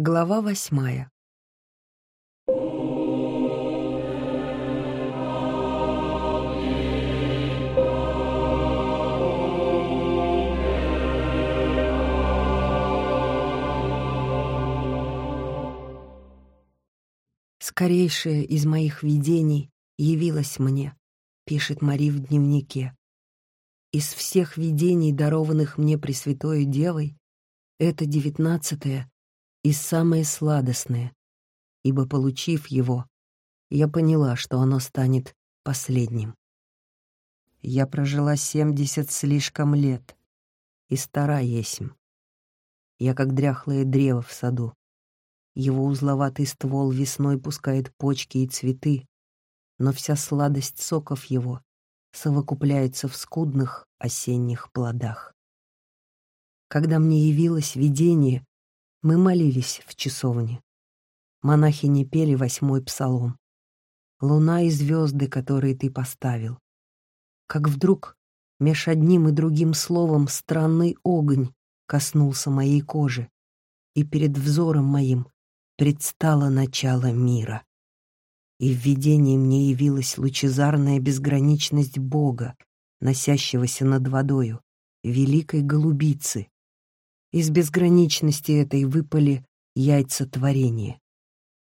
Глава восьмая. Скорейшее из моих видений явилось мне, пишет Мари в дневнике. Из всех видений, дарованных мне Пресвятой Девой, это девятнадцатое и самое сладостное, ибо, получив его, я поняла, что оно станет последним. Я прожила семьдесят слишком лет, и стара есмь. Я как дряхлое древо в саду. Его узловатый ствол весной пускает почки и цветы, но вся сладость соков его совокупляется в скудных осенних плодах. Когда мне явилось видение, мы молились в часовне. Монахи не пели восьмой псалом. Луна и звезды, которые ты поставил. Как вдруг меж одним и другим словом странный огонь коснулся моей кожи, и перед взором моим предстало начало мира. И в видении мне явилась лучезарная безграничность Бога, носящегося над водою, великой голубицы, из безграничности этой выпали яйца творения.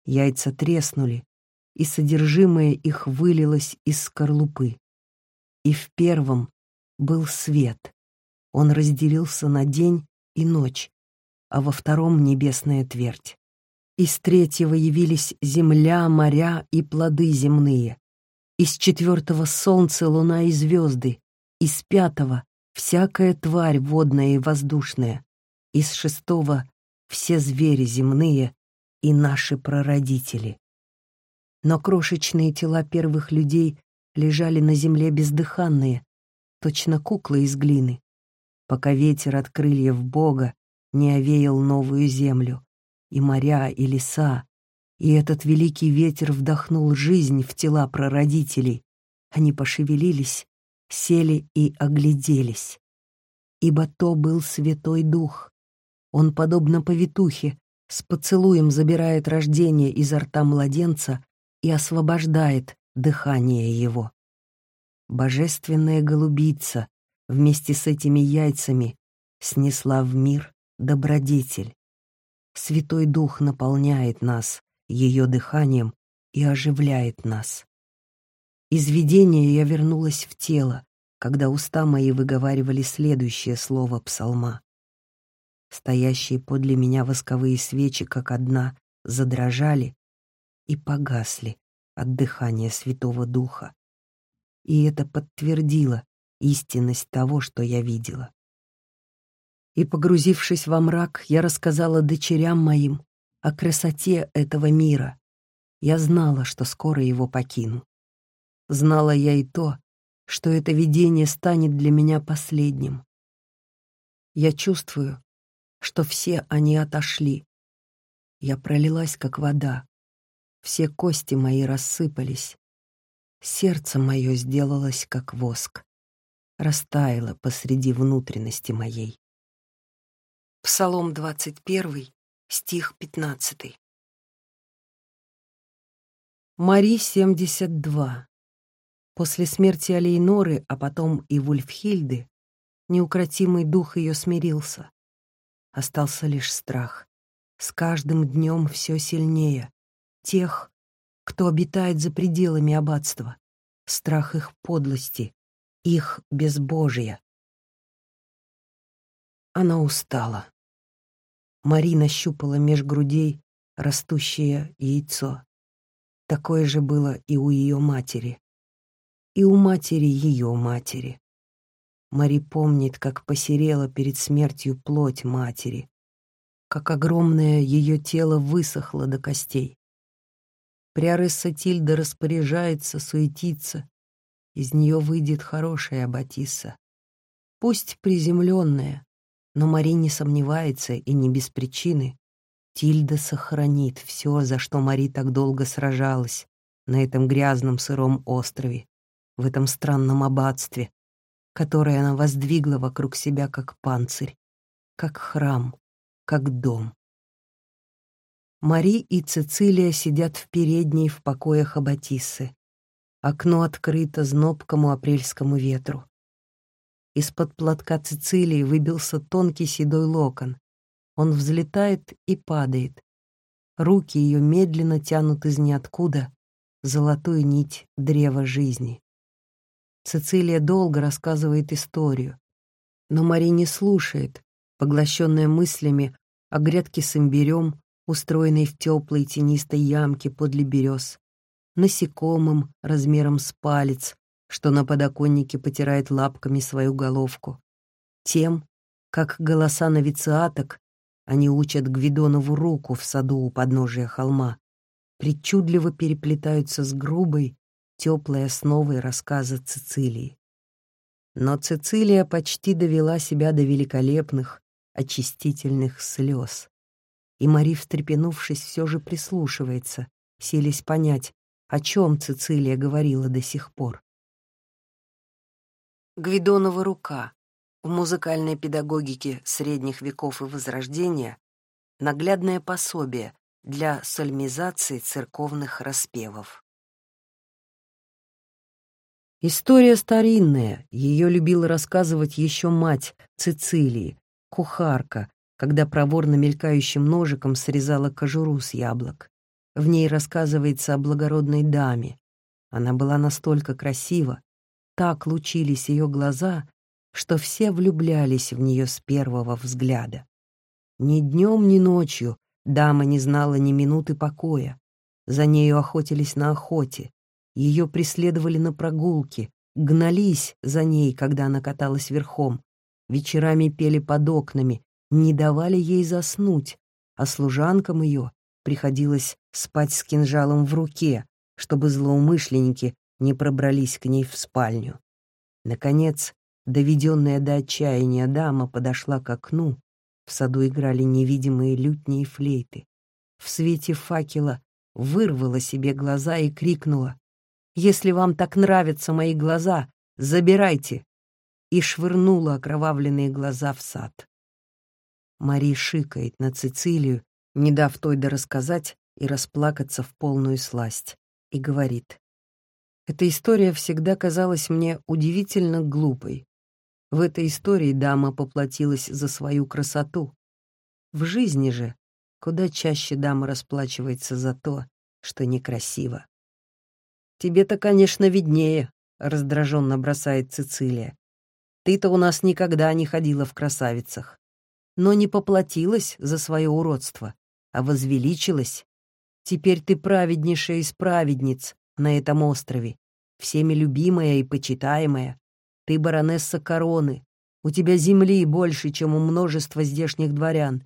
Яйца треснули, и содержимое их вылилось из скорлупы. И в первом был свет. Он разделился на день и ночь, а во втором — небесная твердь. Из третьего явились земля, моря и плоды земные. Из четвертого — солнце, луна и звезды. Из пятого — всякая тварь водная и воздушная из шестого все звери земные и наши прародители. Но крошечные тела первых людей лежали на земле бездыханные, точно куклы из глины, пока ветер от крыльев Бога не овеял новую землю, и моря, и леса, и этот великий ветер вдохнул жизнь в тела прародителей. Они пошевелились, сели и огляделись. Ибо то был Святой Дух, он, подобно повитухе, с поцелуем забирает рождение изо рта младенца и освобождает дыхание его. Божественная голубица вместе с этими яйцами снесла в мир добродетель. Святой Дух наполняет нас ее дыханием и оживляет нас. Из видения я вернулась в тело, когда уста мои выговаривали следующее слово псалма. Стоящие подле меня восковые свечи, как одна, задрожали и погасли от дыхания Святого Духа. И это подтвердило истинность того, что я видела. И, погрузившись во мрак, я рассказала дочерям моим о красоте этого мира. Я знала, что скоро его покину. Знала я и то, что это видение станет для меня последним. Я чувствую, что все они отошли. Я пролилась, как вода. Все кости мои рассыпались. Сердце мое сделалось, как воск. Растаяло посреди внутренности моей. Псалом 21, стих 15. Мари 72. После смерти Алейноры, а потом и Вульфхильды, неукротимый дух ее смирился. Остался лишь страх. С каждым днем все сильнее. Тех, кто обитает за пределами аббатства. Страх их подлости, их безбожия. Она устала. Марина щупала меж грудей растущее яйцо. Такое же было и у ее матери. И у матери ее матери. Мари помнит, как посерела перед смертью плоть матери, как огромное ее тело высохло до костей. Приоресса Тильда распоряжается, суетится. Из нее выйдет хорошая Аббатисса. Пусть приземленная, но Мари не сомневается и не без причины. Тильда сохранит все, за что Мари так долго сражалась на этом грязном сыром острове, в этом странном аббатстве, который она воздвигла вокруг себя как панцирь, как храм, как дом. Мари и Цицилия сидят в передней в покоях Аббатиссы. Окно открыто знобкому апрельскому ветру. Из-под платка Цицилии выбился тонкий седой локон. Он взлетает и падает. Руки ее медленно тянут из ниоткуда золотую нить древа жизни. Цицилия долго рассказывает историю, но Мари не слушает, поглощенная мыслями о грядке с имбирем, устроенной в теплой тенистой ямке подле берез, насекомым размером с палец, что на подоконнике потирает лапками свою головку, тем, как голоса новициаток они учат Гвидонову руку в саду у подножия холма, причудливо переплетаются с грубой, теплой основой рассказа Цицилии. Но Цицилия почти довела себя до великолепных, очистительных слез. И Мари, встрепенувшись, все же прислушивается, селись понять, о чем Цицилия говорила до сих пор. Гвидонова рука в музыкальной педагогике средних веков и Возрождения наглядное пособие для сальмизации церковных распевов. История старинная, ее любила рассказывать еще мать Цицилии, кухарка, когда проворно мелькающим ножиком срезала кожуру с яблок. В ней рассказывается о благородной даме. Она была настолько красива, так лучились ее глаза, что все влюблялись в нее с первого взгляда. Ни днем, ни ночью дама не знала ни минуты покоя. За нею охотились на охоте, ее преследовали на прогулке, гнались за ней, когда она каталась верхом, вечерами пели под окнами, не давали ей заснуть, а служанкам ее приходилось спать с кинжалом в руке, чтобы злоумышленники не пробрались к ней в спальню. Наконец, доведенная до отчаяния дама подошла к окну. В саду играли невидимые лютни флейты. В свете факела вырвала себе глаза и крикнула «Если вам так нравятся мои глаза, забирайте!» и швырнула окровавленные глаза в сад. Мари шикает на Цицилию, не дав той дорассказать и расплакаться в полную сласть, и говорит эта история всегда казалась мне удивительно глупой. В этой истории дама поплатилась за свою красоту. В жизни же куда чаще дама расплачивается за то, что некрасиво. «Тебе-то, конечно, виднее», — раздраженно бросает Цицилия. «Ты-то у нас никогда не ходила в красавицах, но не поплатилась за свое уродство, а возвеличилась. Теперь ты праведнейшая из праведниц на этом острове, всеми любимая и почитаемая. Ты баронесса короны. У тебя земли больше, чем у множества здешних дворян.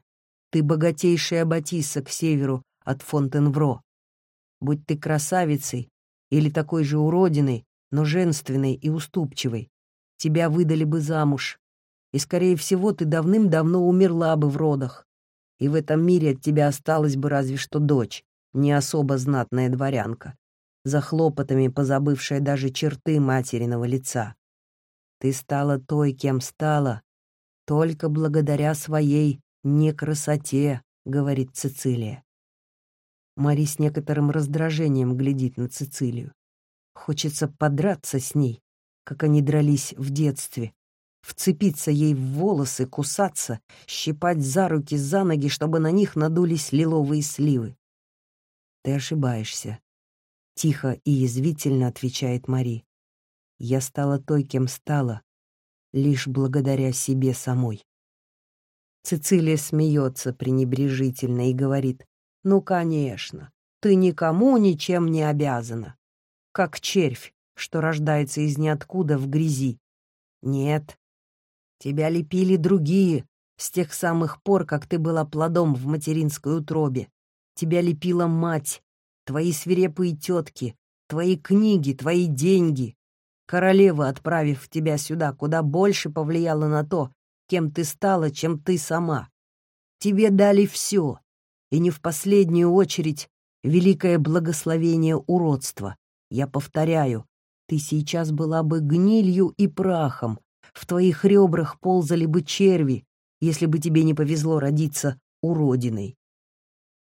Ты богатейшая Батисса к северу от Фонтенвро. Будь ты красавицей или такой же уродиной, но женственной и уступчивой, тебя выдали бы замуж, и, скорее всего, ты давным-давно умерла бы в родах. И в этом мире от тебя осталась бы разве что дочь, не особо знатная дворянка за хлопотами позабывшая даже черты материного лица. Ты стала той, кем стала, только благодаря своей некрасоте, говорит Цицилия. Мари с некоторым раздражением глядит на Цицилию. Хочется подраться с ней, как они дрались в детстве, вцепиться ей в волосы, кусаться, щипать за руки, за ноги, чтобы на них надулись лиловые сливы. Ты ошибаешься. Тихо и язвительно отвечает Мари. Я стала той, кем стала, лишь благодаря себе самой. Цицилия смеется пренебрежительно и говорит, «Ну, конечно, ты никому ничем не обязана. Как червь, что рождается из ниоткуда в грязи. Нет, тебя лепили другие с тех самых пор, как ты была плодом в материнской утробе. Тебя лепила мать, твои свирепые тетки, твои книги, твои деньги. Королева, отправив тебя сюда, куда больше повлияла на то, кем ты стала, чем ты сама. Тебе дали все, и не в последнюю очередь великое благословение уродства. Я повторяю, ты сейчас была бы гнилью и прахом, в твоих ребрах ползали бы черви, если бы тебе не повезло родиться уродиной.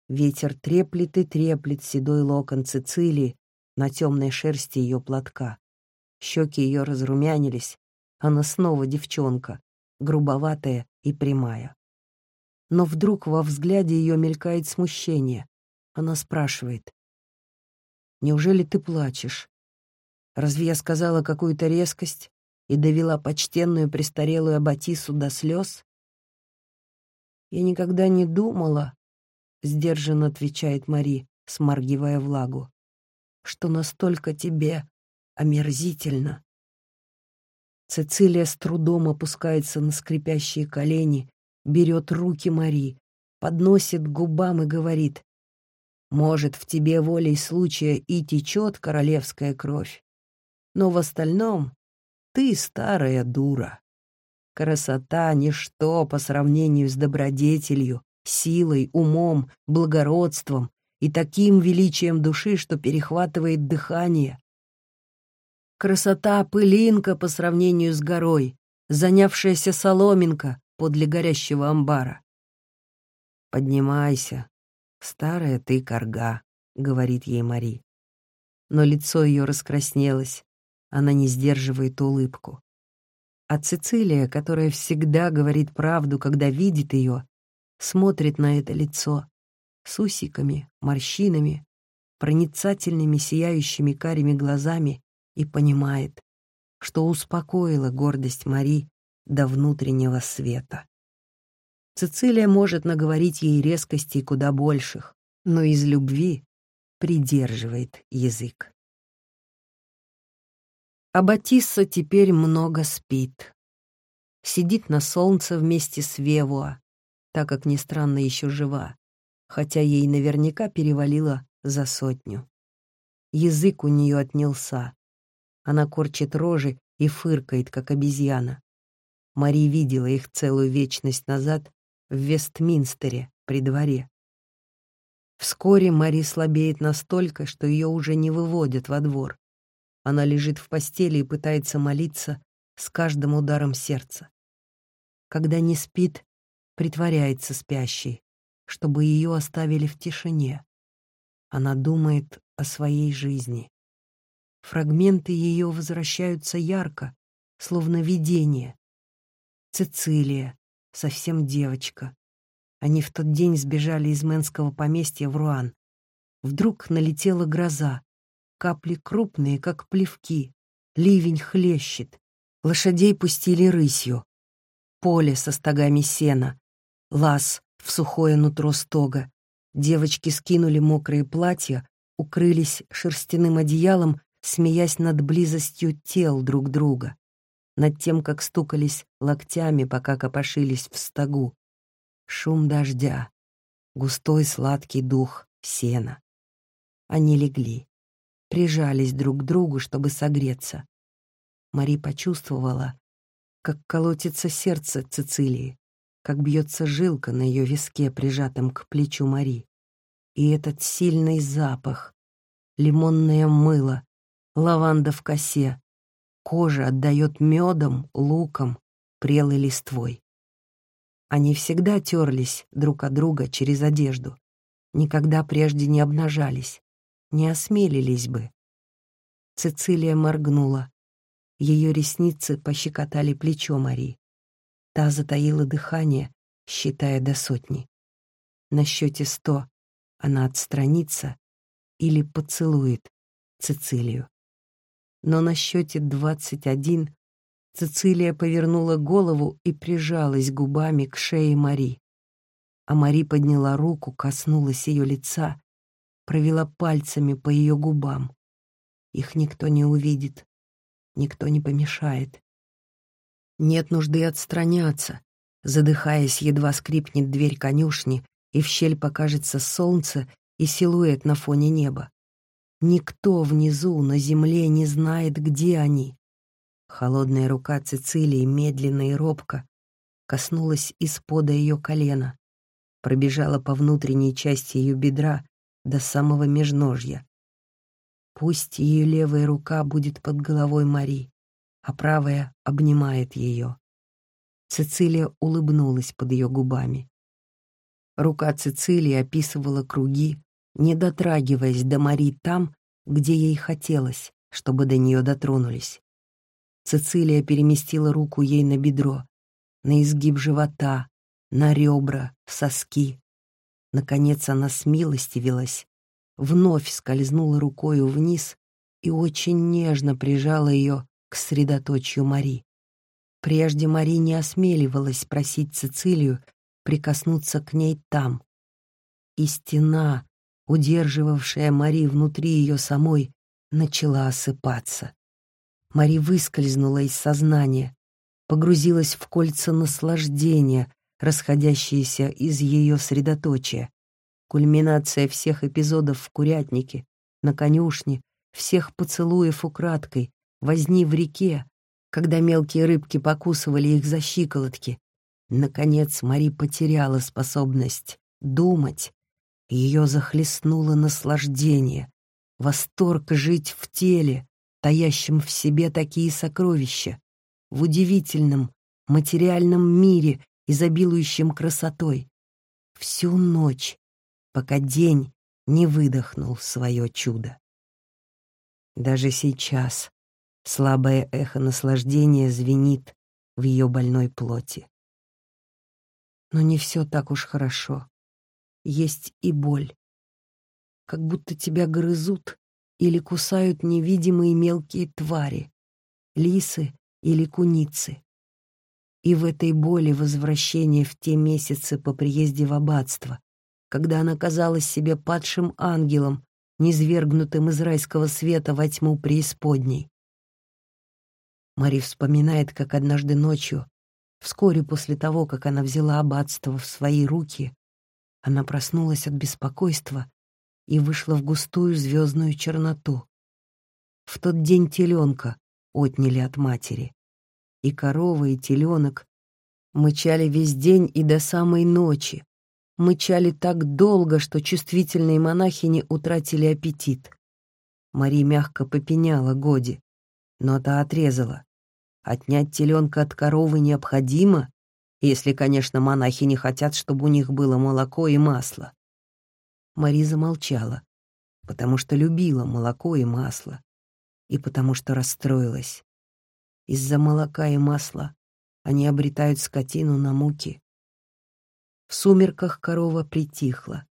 Ветер треплет и треплет седой локон Цицилии на темной шерсти ее платка. Щеки ее разрумянились, она снова девчонка, грубоватая и прямая. Но вдруг во взгляде ее мелькает смущение. Она спрашивает. «Неужели ты плачешь? Разве я сказала какую-то резкость и довела почтенную престарелую Аббатису до слез?» «Я никогда не думала», — сдержанно отвечает Мари, сморгивая влагу, «что настолько тебе омерзительно». Цицилия с трудом опускается на скрипящие колени, берет руки Мари, подносит к губам и говорит, «Может, в тебе волей случая и течет королевская кровь, но в остальном ты старая дура. Красота — ничто по сравнению с добродетелью, силой, умом, благородством и таким величием души, что перехватывает дыхание. Красота — пылинка по сравнению с горой, занявшаяся соломинка подле горящего амбара. «Поднимайся, старая ты корга», — говорит ей Мари. Но лицо ее раскраснелось, она не сдерживает улыбку. А Цицилия, которая всегда говорит правду, когда видит ее, смотрит на это лицо с усиками, морщинами, проницательными сияющими карими глазами и понимает, что успокоила гордость Мари до внутреннего света. Цицилия может наговорить ей резкостей куда больших, но из любви придерживает язык. А Батисса теперь много спит. Сидит на солнце вместе с Вевуа, так как, ни странно, еще жива, хотя ей наверняка перевалило за сотню. Язык у нее отнялся. Она корчит рожи и фыркает, как обезьяна. Мари видела их целую вечность назад в Вестминстере при дворе. Вскоре Мари слабеет настолько, что ее уже не выводят во двор. Она лежит в постели и пытается молиться с каждым ударом сердца. Когда не спит, притворяется спящей, чтобы ее оставили в тишине. Она думает о своей жизни. Фрагменты ее возвращаются ярко, словно видение. Цицилия, совсем девочка. Они в тот день сбежали из Мэнского поместья в Руан. Вдруг налетела гроза. Капли крупные, как плевки. Ливень хлещет. Лошадей пустили рысью. Поле со стогами сена. Лаз в сухое нутро стога. Девочки скинули мокрые платья, укрылись шерстяным одеялом, смеясь над близостью тел друг друга, над тем, как стукались локтями, пока копошились в стогу. Шум дождя, густой сладкий дух сена. Они легли прижались друг к другу, чтобы согреться. Мари почувствовала, как колотится сердце Цицилии, как бьется жилка на ее виске, прижатом к плечу Мари. И этот сильный запах, лимонное мыло, лаванда в косе, кожа отдает медом, луком, прелой листвой. Они всегда терлись друг от друга через одежду, никогда прежде не обнажались не осмелились бы. Цицилия моргнула. Ее ресницы пощекотали плечо Мари. Та затаила дыхание, считая до сотни. На счете сто она отстранится или поцелует Цицилию. Но на счете двадцать один Цицилия повернула голову и прижалась губами к шее Мари. А Мари подняла руку, коснулась ее лица провела пальцами по ее губам. Их никто не увидит, никто не помешает. Нет нужды отстраняться. Задыхаясь, едва скрипнет дверь конюшни, и в щель покажется солнце и силуэт на фоне неба. Никто внизу, на земле, не знает, где они. Холодная рука Цицилии, медленно и робко, коснулась из-пода ее колена, пробежала по внутренней части ее бедра до самого межножья. Пусть ее левая рука будет под головой Мари, а правая обнимает ее. Цицилия улыбнулась под ее губами. Рука Цицилии описывала круги, не дотрагиваясь до Мари там, где ей хотелось, чтобы до нее дотронулись. Цицилия переместила руку ей на бедро, на изгиб живота, на ребра, соски. Наконец она смилостивилась, вновь скользнула рукою вниз и очень нежно прижала ее к средоточию Мари. Прежде Мари не осмеливалась просить Цицилию прикоснуться к ней там. И стена, удерживавшая Мари внутри ее самой, начала осыпаться. Мари выскользнула из сознания, погрузилась в кольца наслаждения, расходящиеся из ее средоточия. Кульминация всех эпизодов в курятнике, на конюшне, всех поцелуев украдкой, возни в реке, когда мелкие рыбки покусывали их за щиколотки. Наконец Мари потеряла способность думать. Ее захлестнуло наслаждение, восторг жить в теле, таящем в себе такие сокровища, в удивительном материальном мире, изобилующем красотой. Всю ночь, пока день не выдохнул свое чудо. Даже сейчас слабое эхо наслаждения звенит в ее больной плоти. Но не все так уж хорошо. Есть и боль. Как будто тебя грызут или кусают невидимые мелкие твари, лисы или куницы. И в этой боли возвращение в те месяцы по приезде в аббатство, когда она казалась себе падшим ангелом, низвергнутым из райского света во тьму преисподней. Мари вспоминает, как однажды ночью, вскоре после того, как она взяла аббатство в свои руки, она проснулась от беспокойства и вышла в густую звездную черноту. В тот день теленка отняли от матери, и корова, и теленок мычали весь день и до самой ночи, мычали так долго, что чувствительные монахини утратили аппетит. Мари мягко попеняла Годи, но та отрезала. Отнять теленка от коровы необходимо, если, конечно, монахи не хотят, чтобы у них было молоко и масло. Мари замолчала, потому что любила молоко и масло, и потому что расстроилась. Из-за молока и масла они обретают скотину на муки. В сумерках корова притихла,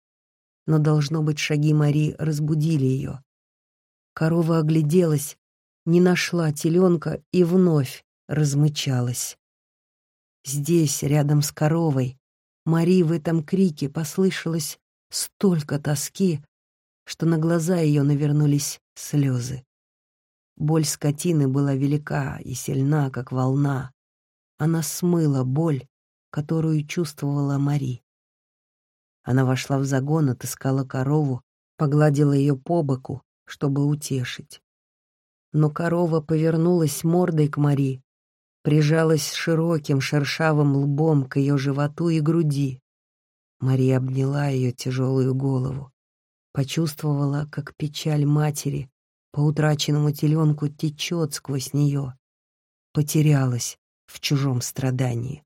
но, должно быть, шаги Мари разбудили ее. Корова огляделась, не нашла теленка и вновь размычалась. Здесь, рядом с коровой, Мари в этом крике послышалось столько тоски, что на глаза ее навернулись слезы. Боль скотины была велика и сильна, как волна. Она смыла боль, которую чувствовала Мари. Она вошла в загон, отыскала корову, погладила ее по боку, чтобы утешить. Но корова повернулась мордой к Мари, прижалась широким шершавым лбом к ее животу и груди. Мария обняла ее тяжелую голову, почувствовала, как печаль матери по утраченному теленку течет сквозь нее, потерялась в чужом страдании.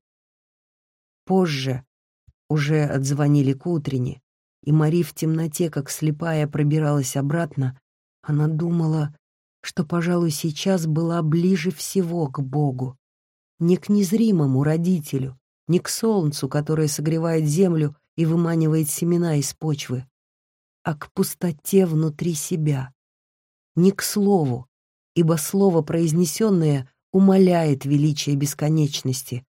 Позже уже отзвонили к утренне, и Мари в темноте, как слепая, пробиралась обратно, она думала, что, пожалуй, сейчас была ближе всего к Богу, не к незримому родителю, не к солнцу, которое согревает землю и выманивает семена из почвы, а к пустоте внутри себя. Не к слову, ибо слово, произнесенное, умаляет величие бесконечности,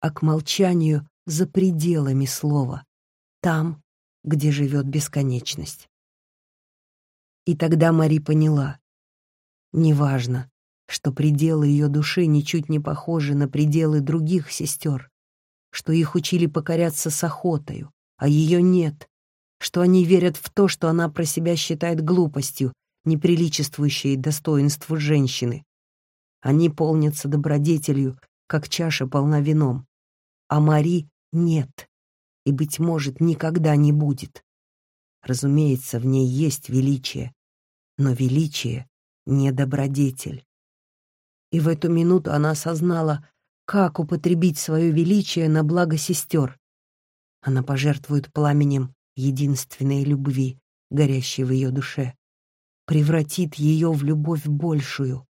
а к молчанию за пределами слова, там, где живет бесконечность. И тогда Мари поняла. Неважно, что пределы ее души ничуть не похожи на пределы других сестер, что их учили покоряться с охотою, а ее нет, что они верят в то, что она про себя считает глупостью, неприличествующей достоинству женщины. Они полнятся добродетелью, как чаша полна вином, а Мари нет и, быть может, никогда не будет. Разумеется, в ней есть величие, но величие — не добродетель. И в эту минуту она осознала, как употребить свое величие на благо сестер. Она пожертвует пламенем единственной любви, горящей в ее душе, превратит ее в любовь большую,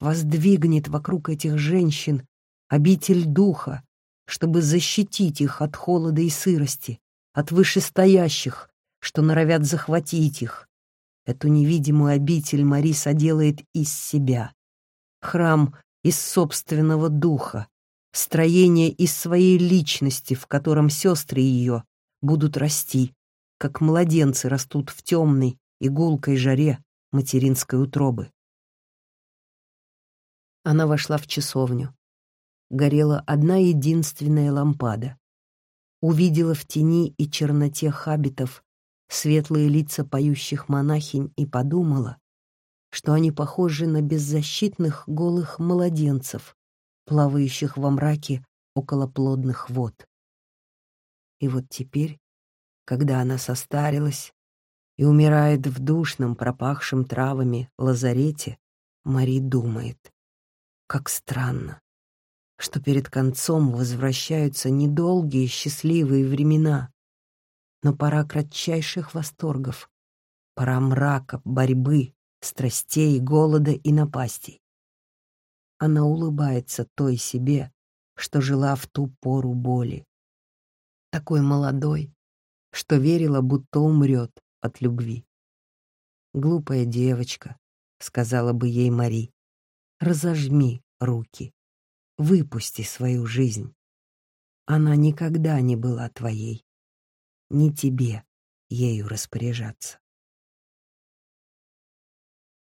воздвигнет вокруг этих женщин обитель духа, чтобы защитить их от холода и сырости, от вышестоящих, что норовят захватить их. Эту невидимую обитель Мариса делает из себя. Храм из собственного духа, строение из своей личности, в котором сестры ее будут расти, как младенцы растут в темной и гулкой жаре материнской утробы. Она вошла в часовню. Горела одна единственная лампада. Увидела в тени и черноте хабитов светлые лица поющих монахинь и подумала, что они похожи на беззащитных голых младенцев, плавающих во мраке около плодных вод. И вот теперь, когда она состарилась и умирает в душном, пропахшем травами лазарете, Мари думает, как странно, что перед концом возвращаются недолгие счастливые времена, но пора кратчайших восторгов, пора мрака, борьбы, страстей, голода и напастей. Она улыбается той себе, что жила в ту пору боли. Такой молодой, что верила, будто умрет от любви. «Глупая девочка», — сказала бы ей Мари, — «разожми руки, выпусти свою жизнь. Она никогда не была твоей, не тебе ею распоряжаться.